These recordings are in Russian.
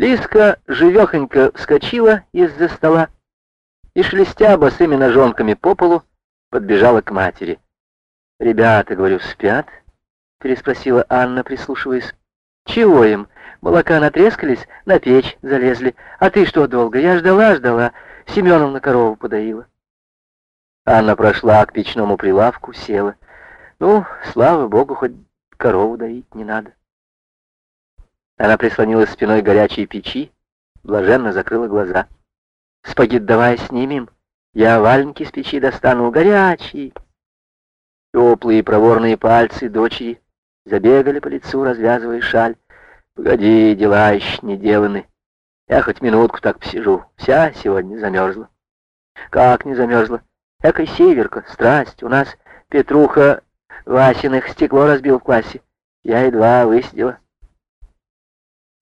Лиска живехонько вскочила из-за стола и, шелестя босыми ножонками по полу, подбежала к матери. «Ребята, говорю, спят?» — переспросила Анна, прислушиваясь. «Чего им? Молока натрескались, на печь залезли. А ты что долго? Я ждала, ждала. Семеновна корову подоила». Анна прошла к печному прилавку, села. «Ну, слава богу, хоть корову доить не надо». Она прислонилась спиной к горячей печи, блаженно закрыла глаза. «Спагет давай снимем. Я валенки с печи достану, горячие». Теплые проворные пальцы дочери забегали по лицу, развязывая шаль. «Погоди, дела еще не деланы. Я хоть минутку так посижу. Вся сегодня замерзла». «Как не замерзла? Экой северка, страсть. У нас Петруха Васиных стекло разбил в классе. Я едва высидела».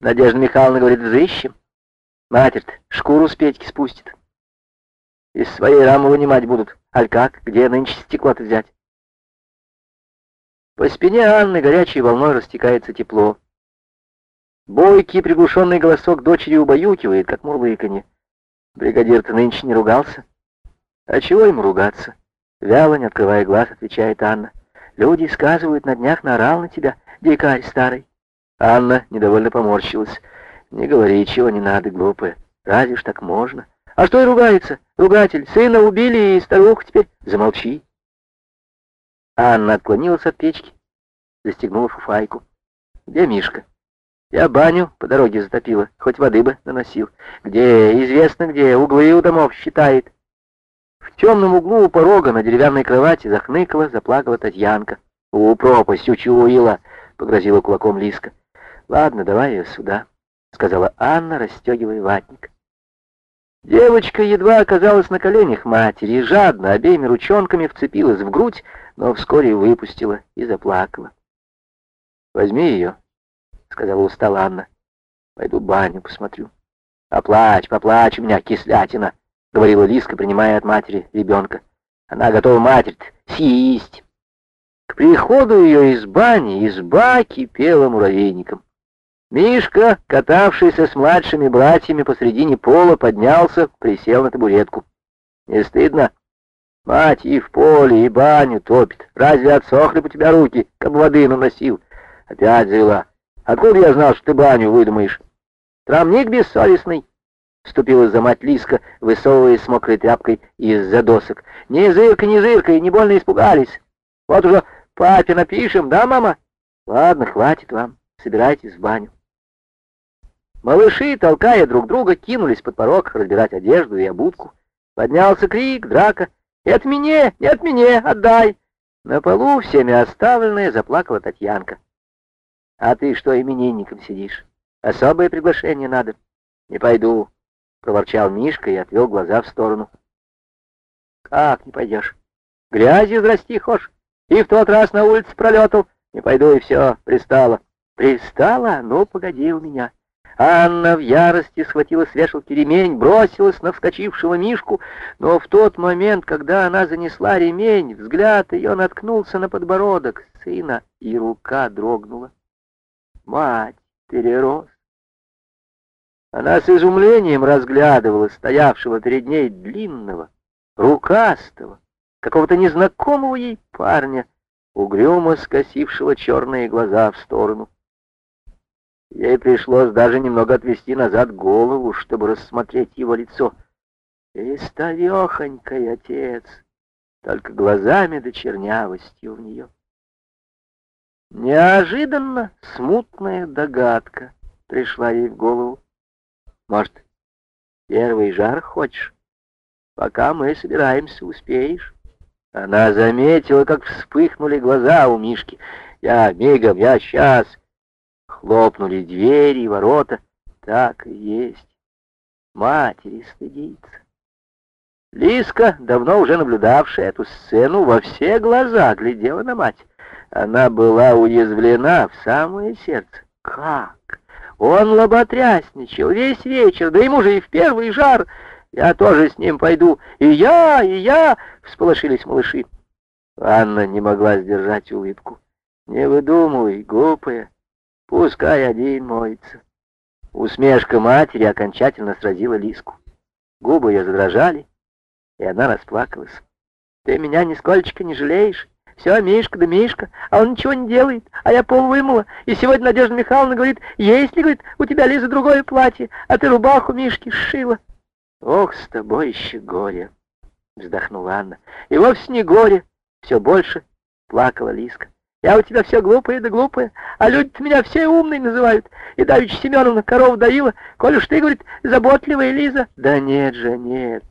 Надежда Михайловна говорит, взыщем. Матерь шкуру с Петьки спустит. Из своей рамы вынимать будут. Аль как? Где нынче стекло-то взять? По спине Анны горячей волной растекается тепло. Бойкий приглушенный голосок дочери убаюкивает, как мурлыканье. Бригадир-то нынче не ругался. А чего ему ругаться? Вяло, не открывая глаз, отвечает Анна. Люди сказывают, на днях наорал на тебя, дикарь старый. Анна недовольно поморщилась. «Не говори, чего не надо, глупая. Разве ж так можно? А что и ругается? Ругатель. Сына убили, и старуху теперь... Замолчи!» Анна отклонилась от печки, застегнула фуфайку. «Где Мишка?» «Я баню по дороге затопила, хоть воды бы наносил. Где? Известно где. Углы у домов считает». В темном углу у порога на деревянной кровати захныкала, заплакала Татьянка. «У пропасть учуяла!» — погрозила кулаком Лиска. «Ладно, давай ее сюда», — сказала Анна, расстегивая ватник. Девочка едва оказалась на коленях матери и жадно обеими ручонками вцепилась в грудь, но вскоре выпустила и заплакала. «Возьми ее», — сказала устала Анна. «Пойду баню посмотрю». «Поплачь, поплачь у меня, кислятина», — говорила Лиска, принимая от матери ребенка. «Она готова матерь съесть». К приходу ее из бани изба кипела муравейником. Мишка, катавшийся с младшими братьями посредине пола, поднялся, присел на табуретку. «Не стыдно? Мать и в поле, и баню топит. Разве отсохли бы тебя руки, как воды наносил?» Опять завела. «Откуда я знал, что ты баню выдумаешь?» «Трамник бессовестный!» Вступилась за мать Лиска, высовываясь с мокрой тряпкой из-за досок. «Не зырка, не зырка, и не больно испугались. Вот уже папе напишем, да, мама?» «Ладно, хватит вам, собирайтесь в баню». Малыши, толкая друг друга, кинулись под порог разбирать одежду и обутку. Поднялся крик, драка. «Не от меня! Не от меня! Отдай!» На полу, всеми оставленная, заплакала Татьянка. «А ты что именинником сидишь? Особое приглашение надо». «Не пойду», — проворчал Мишка и отвел глаза в сторону. «Как не пойдешь? Грязью зрасти хошь? И в тот раз на улице пролетал. Не пойду, и все, пристала». «Пристала? Ну, погоди у меня». Анна в ярости схватила с вешалки ремень, бросилась на вскочившего Мишку, но в тот момент, когда она занесла ремень, взгляд ее наткнулся на подбородок сына, и рука дрогнула. Мать перерос. Она с изумлением разглядывала стоявшего перед ней длинного, рукастого, какого-то незнакомого ей парня, угрюмо скосившего черные глаза в сторону. Ей пришлось даже немного отвести назад голову, чтобы рассмотреть его лицо. Истовехонький отец, только глазами да чернявостью в нее. Неожиданно смутная догадка пришла ей в голову. Может, первый жар хочешь? Пока мы собираемся, успеешь. Она заметила, как вспыхнули глаза у Мишки. Я мигом, я сейчас. Хлопнули двери и ворота. Так и есть. Матери стыдится. Лиска, давно уже наблюдавшая эту сцену, во все глаза глядела на мать. Она была уязвлена в самое сердце. Как? Он лоботрясничал весь вечер, да ему же и в первый жар. Я тоже с ним пойду. И я, и я, всполошились малыши. Анна не могла сдержать улыбку. Не выдумывай, глупая. Пускай один моется. Усмешка матери окончательно сразила Лиску. Губы ее задрожали, и она расплакалась. «Ты меня нисколько не жалеешь? Все, Мишка да Мишка, а он ничего не делает, а я пол вымыла. И сегодня Надежда Михайловна говорит, есть ли, говорит, у тебя, Лиза, другое платье, а ты рубаху Мишки сшила». «Ох, с тобой еще горе!» — вздохнула Анна. «И вовсе не горе, все больше!» — плакала Лиска. «Я у тебя все глупые да глупые, а люди-то меня все умные называют. И Давич Семеновна корову доила, коль ты, говорит, заботливая Лиза». «Да нет же, нет!»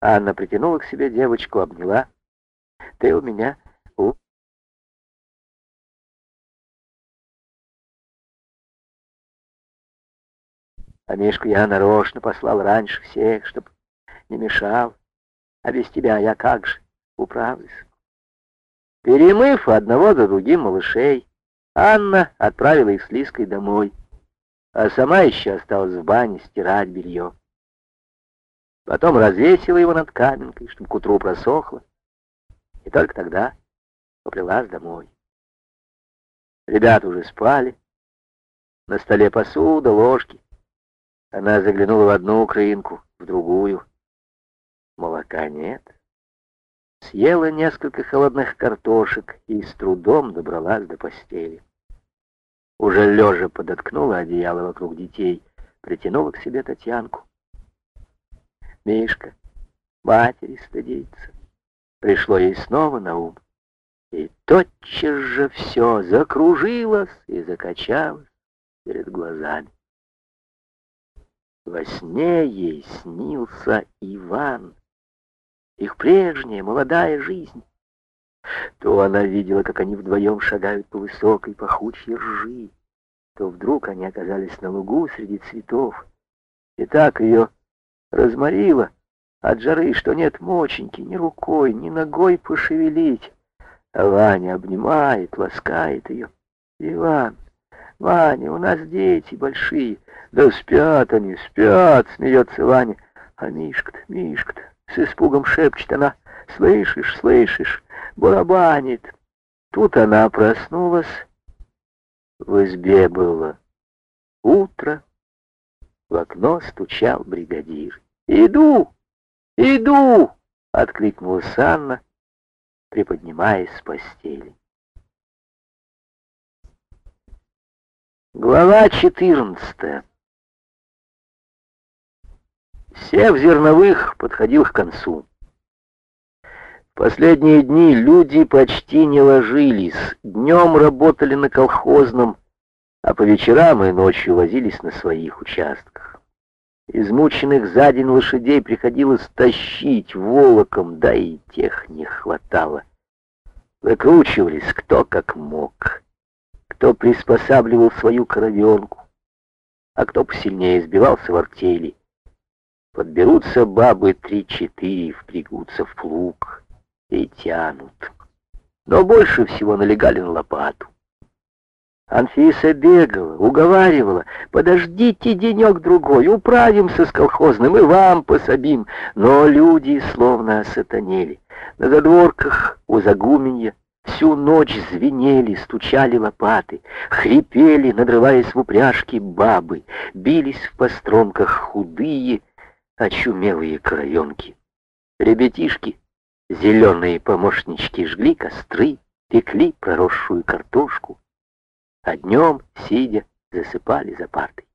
Анна притянула к себе девочку, обняла. «Ты у меня у...» А Мишку я нарочно послал раньше всех, чтоб не мешал. А без тебя я как же управлюсь. Перемыв одного за другим малышей, Анна отправила их с Лиской домой, а сама еще осталась в бане стирать белье. Потом развесила его над каменкой, чтобы к утру просохло, и только тогда поплелась домой. Ребята уже спали, на столе посуда, ложки. Она заглянула в одну украинку, в другую. Молока нет. Съела несколько холодных картошек и с трудом добралась до постели. Уже лежа подоткнула одеяло вокруг детей, притянула к себе Татьянку. Мишка, матери стыдится. Пришло ей снова на ум. И тотчас же все закружилось и закачалось перед глазами. Во сне ей снился Иван, их прежняя молодая жизнь. То она видела, как они вдвоем шагают по высокой пахучей ржи, то вдруг они оказались на лугу среди цветов. И так ее разморило от жары, что нет моченьки ни рукой, ни ногой пошевелить. А Ваня обнимает, ласкает ее. «Иван, Ваня, у нас дети большие». «Да спят они, спят», — смеется Ваня. А Мишка-то, Мишка-то, с испугом шепчет она, «Слышишь, слышишь, барабанит». Тут она проснулась. В избе было утро. В окно стучал бригадир. «Иду! Иду!» — откликнулась Анна, приподнимаясь с постели. Глава четырнадцатая. Сев зерновых подходил к концу. В последние дни люди почти не ложились, днем работали на колхозном, а по вечерам и ночью возились на своих участках. Измученных за день лошадей приходилось тащить волоком, да и тех не хватало. Выкручивались кто как мог, кто приспосабливал свою коровенку, а кто посильнее сбивался в артели Подберутся бабы три-четыре, впрягутся в плуг и тянут. Но больше всего налегали на лопату. Анфиса бегала, уговаривала, подождите денек-другой, управимся с колхозным и вам пособим. Но люди словно осатанели. На задворках у загуменья всю ночь звенели, стучали лопаты, хрипели, надрываясь в упряжке бабы, бились в постромках худые, очумелые кровенки. Ребятишки, зеленые помощнички, жгли костры, пекли проросшую картошку, а днем, сидя, засыпали за партой.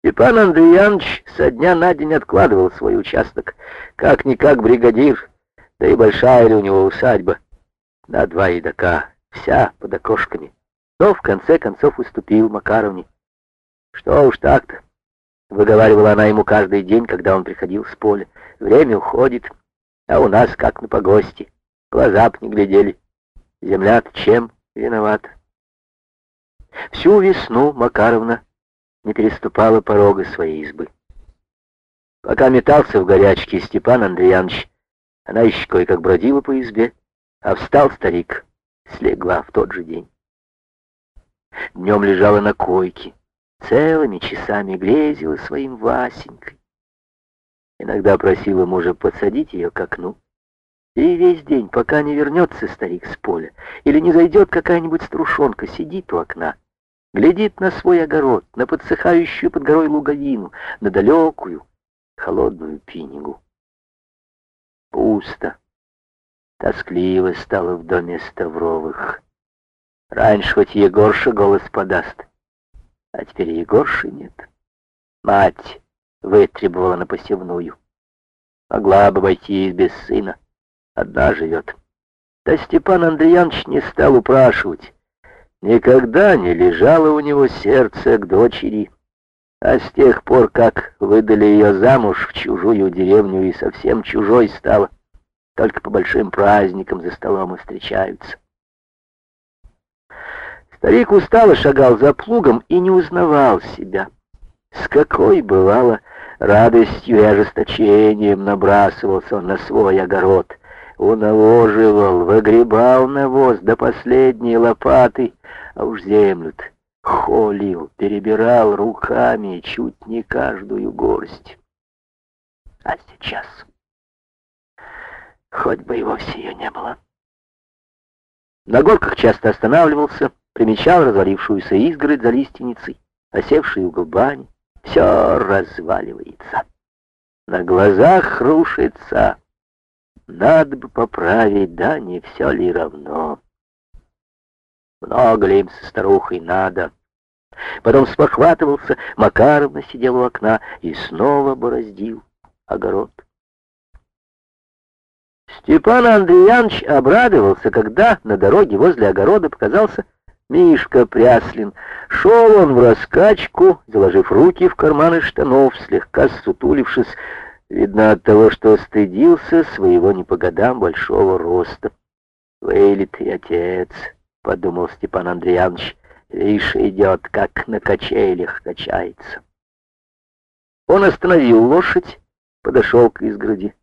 Степан Андреянович со дня на день откладывал свой участок, как-никак бригадир, да и большая ли у него усадьба, на два едока, вся под окошками. Но в конце концов уступил Макаровне. Что уж так-то, Выговаривала она ему каждый день, когда он приходил с поля. Время уходит, а у нас как на погости. Глаза б не глядели. Земля-то чем виновата? Всю весну Макаровна не переступала порога своей избы. Пока метался в горячке Степан Андреянович, она еще кое-как бродила по избе, а встал старик, слегла в тот же день. Днем лежала на койке, целыми часами грезила своим Васенькой. Иногда просила мужа подсадить ее к окну. И весь день, пока не вернется старик с поля, или не зайдет какая-нибудь струшонка, сидит у окна, глядит на свой огород, на подсыхающую под горой луговину, на далекую, холодную пинигу. Пусто, тоскливо стало в доме Ставровых. Раньше хоть Егорша голос подаст, а теперь Егорши нет. Мать вытребовала на посевную. Могла бы обойтись без сына. Одна живет. Да Степан Андреянович не стал упрашивать. Никогда не лежало у него сердце к дочери. А с тех пор, как выдали ее замуж в чужую деревню и совсем чужой стала, только по большим праздникам за столом и встречаются. Старик устало шагал за плугом и не узнавал себя. С какой, бывало, радостью и ожесточением набрасывался он на свой огород — унавоживал, выгребал навоз до последней лопаты, а уж землю-то холил, перебирал руками чуть не каждую горсть. А сейчас хоть бы и вовсе ее не было. На горках часто останавливался, примечал развалившуюся изгородь за лиственницей, осевший угол бани. Все разваливается. На глазах рушится надо бы поправить, да не все ли равно. Много ли им со старухой надо? Потом спохватывался, Макаровна сидел у окна и снова бороздил огород. Степан Андреянович обрадовался, когда на дороге возле огорода показался Мишка Пряслин. Шел он в раскачку, заложив руки в карманы штанов, слегка сутулившись, Видно от того, что стыдился своего не по годам большого роста. «Вылитый отец», — подумал Степан Андреевич, — «лишь идет, как на качелях качается». Он остановил лошадь, подошел к изгороди.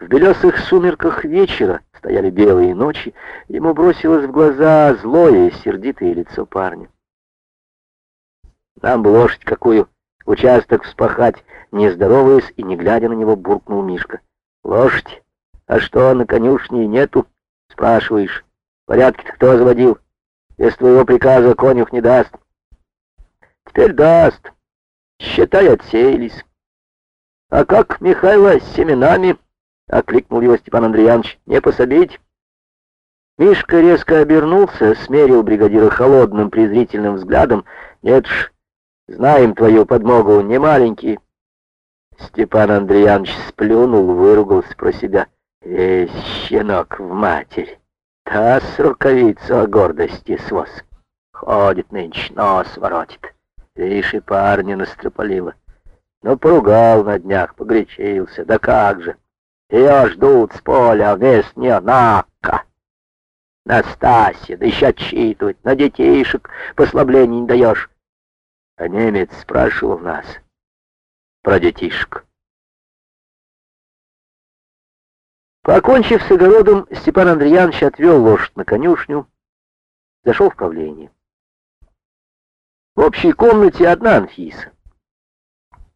В белесых сумерках вечера стояли белые ночи, ему бросилось в глаза злое и сердитое лицо парня. «Нам бы лошадь какую участок вспахать, не здороваясь и не глядя на него, буркнул Мишка. «Лошадь? А что, на конюшне нету?» «Спрашиваешь. Порядки-то кто заводил? Без твоего приказа конюх не даст». «Теперь даст. Считай, отсеялись». «А как Михайло с семенами?» — окликнул его Степан Андреянович. «Не пособить?» Мишка резко обернулся, смерил бригадира холодным презрительным взглядом. «Нет ж, знаем твою подмогу, не маленький». Степан Андреянович сплюнул, выругался про себя. Эй, щенок в матерь, та с рукавицу о гордости свос. Ходит нынче, нос воротит. Видишь, и парня настропалила. Ну, поругал на днях, погречился, да как же. Ее ждут с поля, нее нака. Настасья, да еще отчитывать, на детишек послаблений не даешь. А немец спрашивал нас, про детишек. Покончив с огородом, Степан Андреянович отвел лошадь на конюшню, зашел в правление. В общей комнате одна Анфиса.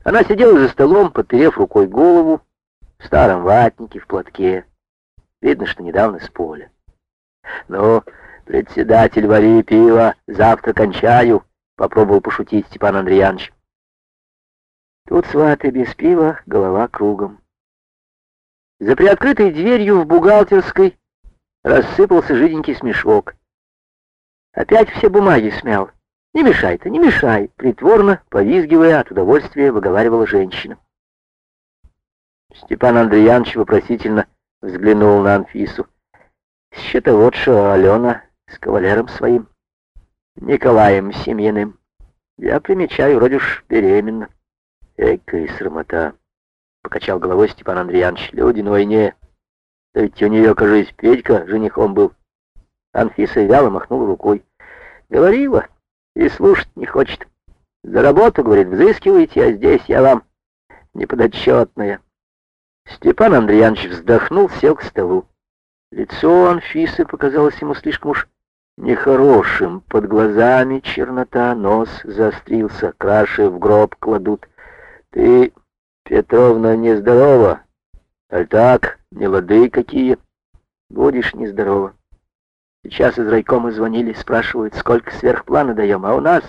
Она сидела за столом, подперев рукой голову, в старом ватнике, в платке. Видно, что недавно с поля. «Ну, председатель, вари пиво, завтра кончаю», — попробовал пошутить Степан Андреянович. Тут сваты без пива, голова кругом. За приоткрытой дверью в бухгалтерской рассыпался жиденький смешок. Опять все бумаги смял. «Не мешай ты, не мешай!» Притворно, повизгивая от удовольствия, выговаривала женщина. Степан Андреянович вопросительно взглянул на Анфису. вот что Алена с кавалером своим, Николаем Семьяным. Я примечаю, вроде уж беременна. Экая срамота, покачал головой Степан Андреянович. Люди на войне. Да ведь у нее, кажись, Петька женихом был. Анфиса вяло махнула рукой. Говорила, и слушать не хочет. За работу, говорит, взыскиваете, а здесь я вам неподотчетная. Степан Андреянович вздохнул, сел к столу. Лицо Анфисы показалось ему слишком уж нехорошим. Под глазами чернота, нос заострился, краши в гроб кладут. Ты, Петровна, нездорова. Аль так, не лады какие. Будешь нездорова. Сейчас из райкома звонили, спрашивают, сколько сверхплана даем, а у нас